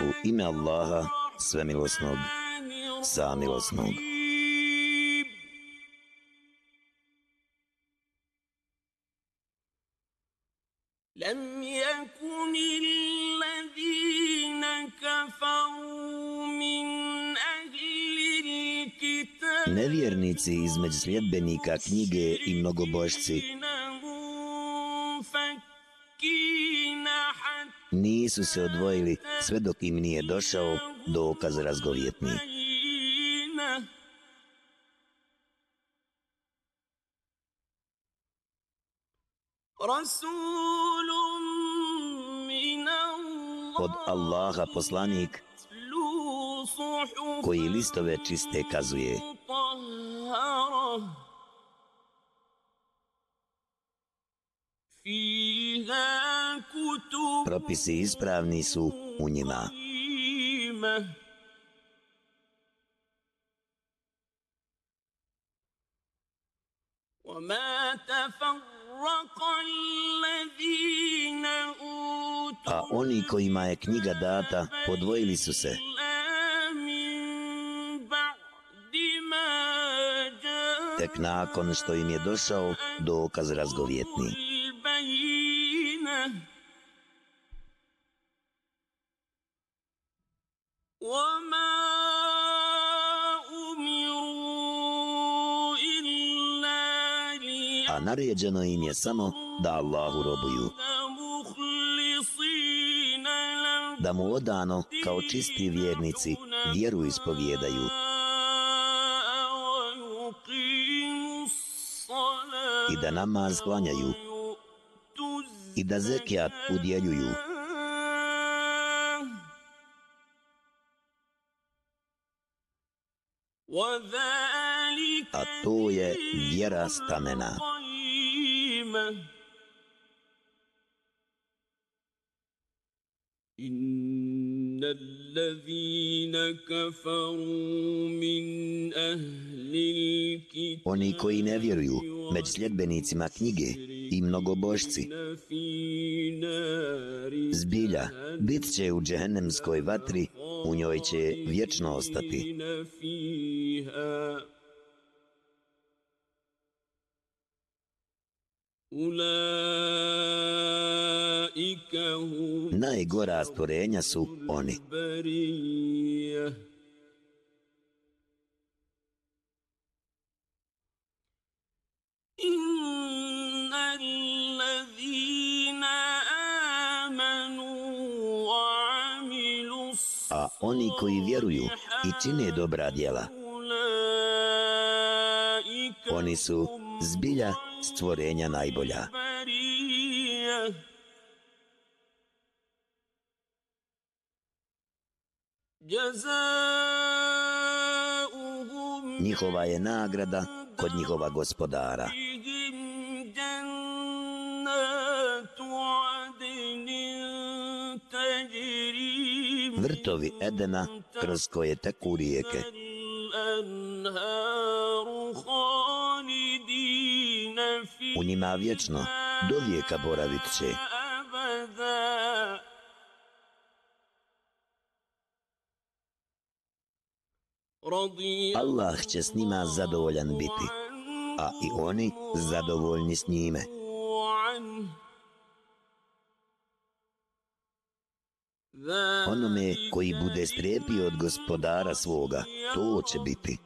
U ime Allaha, svemilosnog, samilosnog. لم يكن الذين كفروا من أهل الكتاب Nevjernici između sljedbenika knjige i mnogobožci nisu se odvojili sve dok im nije došao dokaz razgovjetni. Od Allaha poslanik koji listove čiste kazuje. Propisi ispravni su u njima. A oni kojima je knjiga data podvojili su se. Tek nakon što im je došao dokaz razgovjetni. A naređeno im je samo da Allahu robuju. Da mu odano kao čisti vjernici vjeru ispovjedaju. I da namaz klanjaju. I da zekijat udjeljuju. A to je vjera stamena. إن الذين كفروا من أهل الكتاب Oni koji ne vjeruju među sljedbenicima knjige i mnogobožci zbilja bit će u džehennemskoj vatri u njoj će vječno ostati. Najgora stvorenja su oni oni koji vjeruju i čine dobra djela. Oni su zbilja stvorenja najbolja. Njihova je nagrada kod njihova gospodara. Vrtovi Edena kroz koje teku rijeke. U njima vječno do vijeka boravit će. Allah će s njima zadovoljan biti, a i oni zadovoljni s njime. Onome koji bude strepio od gospodara svoga, to će biti.